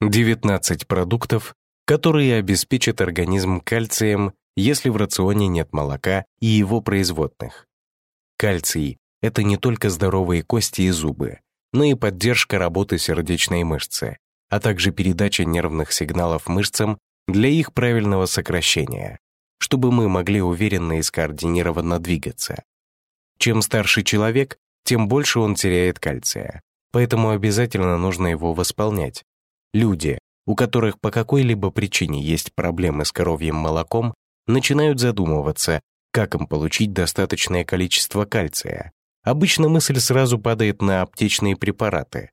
19 продуктов, которые обеспечат организм кальцием, если в рационе нет молока и его производных. Кальций — это не только здоровые кости и зубы, но и поддержка работы сердечной мышцы, а также передача нервных сигналов мышцам для их правильного сокращения, чтобы мы могли уверенно и скоординированно двигаться. Чем старше человек, тем больше он теряет кальция, поэтому обязательно нужно его восполнять. Люди, у которых по какой-либо причине есть проблемы с коровьим молоком, начинают задумываться, как им получить достаточное количество кальция. Обычно мысль сразу падает на аптечные препараты.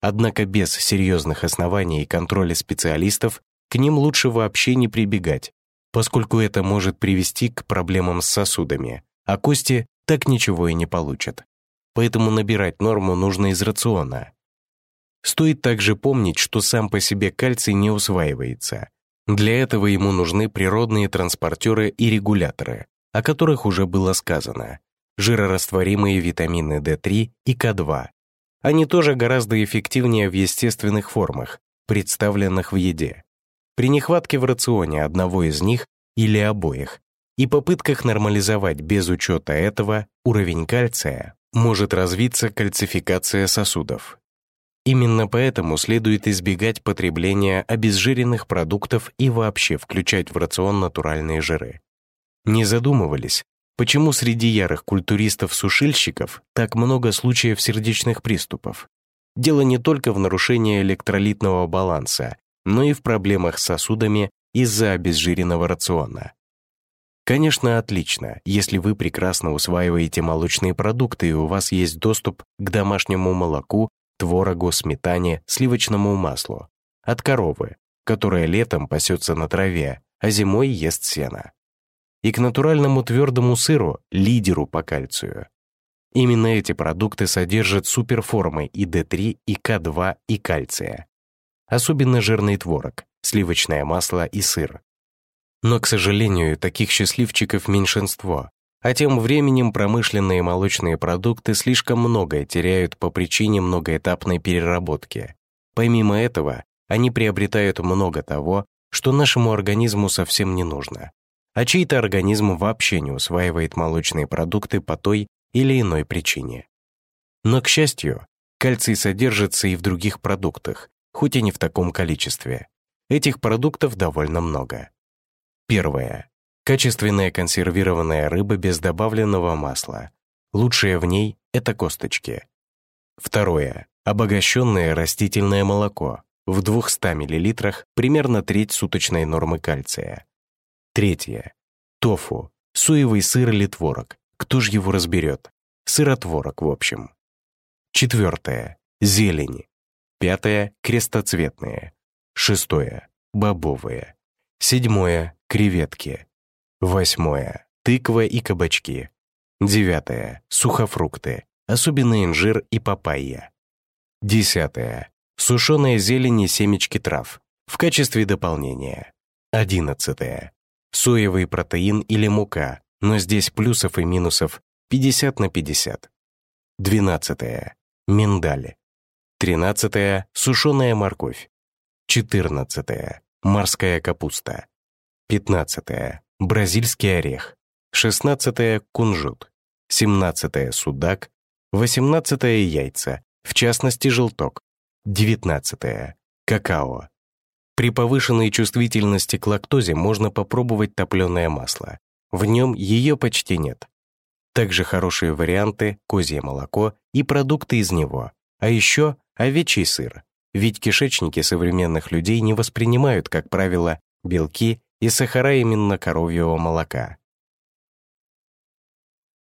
Однако без серьезных оснований и контроля специалистов к ним лучше вообще не прибегать, поскольку это может привести к проблемам с сосудами, а кости так ничего и не получат. Поэтому набирать норму нужно из рациона, Стоит также помнить, что сам по себе кальций не усваивается. Для этого ему нужны природные транспортеры и регуляторы, о которых уже было сказано. Жирорастворимые витамины D3 и К2. Они тоже гораздо эффективнее в естественных формах, представленных в еде. При нехватке в рационе одного из них или обоих и попытках нормализовать без учета этого уровень кальция может развиться кальцификация сосудов, Именно поэтому следует избегать потребления обезжиренных продуктов и вообще включать в рацион натуральные жиры. Не задумывались, почему среди ярых культуристов-сушильщиков так много случаев сердечных приступов? Дело не только в нарушении электролитного баланса, но и в проблемах с сосудами из-за обезжиренного рациона. Конечно, отлично, если вы прекрасно усваиваете молочные продукты и у вас есть доступ к домашнему молоку творогу, сметане, сливочному маслу. От коровы, которая летом пасется на траве, а зимой ест сено. И к натуральному твердому сыру, лидеру по кальцию. Именно эти продукты содержат суперформы и D3, и К2, и кальция. Особенно жирный творог, сливочное масло и сыр. Но, к сожалению, таких счастливчиков меньшинство, а тем временем промышленные молочные продукты слишком многое теряют по причине многоэтапной переработки. Помимо этого, они приобретают много того, что нашему организму совсем не нужно. А чей-то организм вообще не усваивает молочные продукты по той или иной причине. Но, к счастью, кальций содержится и в других продуктах, хоть и не в таком количестве. Этих продуктов довольно много. Первое. Качественная консервированная рыба без добавленного масла. Лучшее в ней — это косточки. Второе. Обогащенное растительное молоко. В 200 мл примерно треть суточной нормы кальция. Третье. Тофу. Соевый сыр или творог. Кто ж его разберет? Сыротворог, в общем. Четвертое. Зелень. Пятое. Крестоцветные. Шестое. Бобовые. Седьмое. Креветки. Восьмое. Тыква и кабачки. Девятое. Сухофрукты, особенно инжир и папайя. Десятое. Сушеные зелень и семечки трав в качестве дополнения. Одиннадцатое. Соевый протеин или мука, но здесь плюсов и минусов 50 на 50. Двенадцатое. Миндаль. Тринадцатое. Сушеная морковь. Четырнадцатое. Морская капуста. Пятнадцатое бразильский орех, 16 кунжут, 17 судак, 18 яйца, в частности желток, 19 какао. При повышенной чувствительности к лактозе можно попробовать топленое масло. В нем ее почти нет. Также хорошие варианты – козье молоко и продукты из него, а еще овечий сыр, ведь кишечники современных людей не воспринимают, как правило, белки и сахара именно коровьего молока.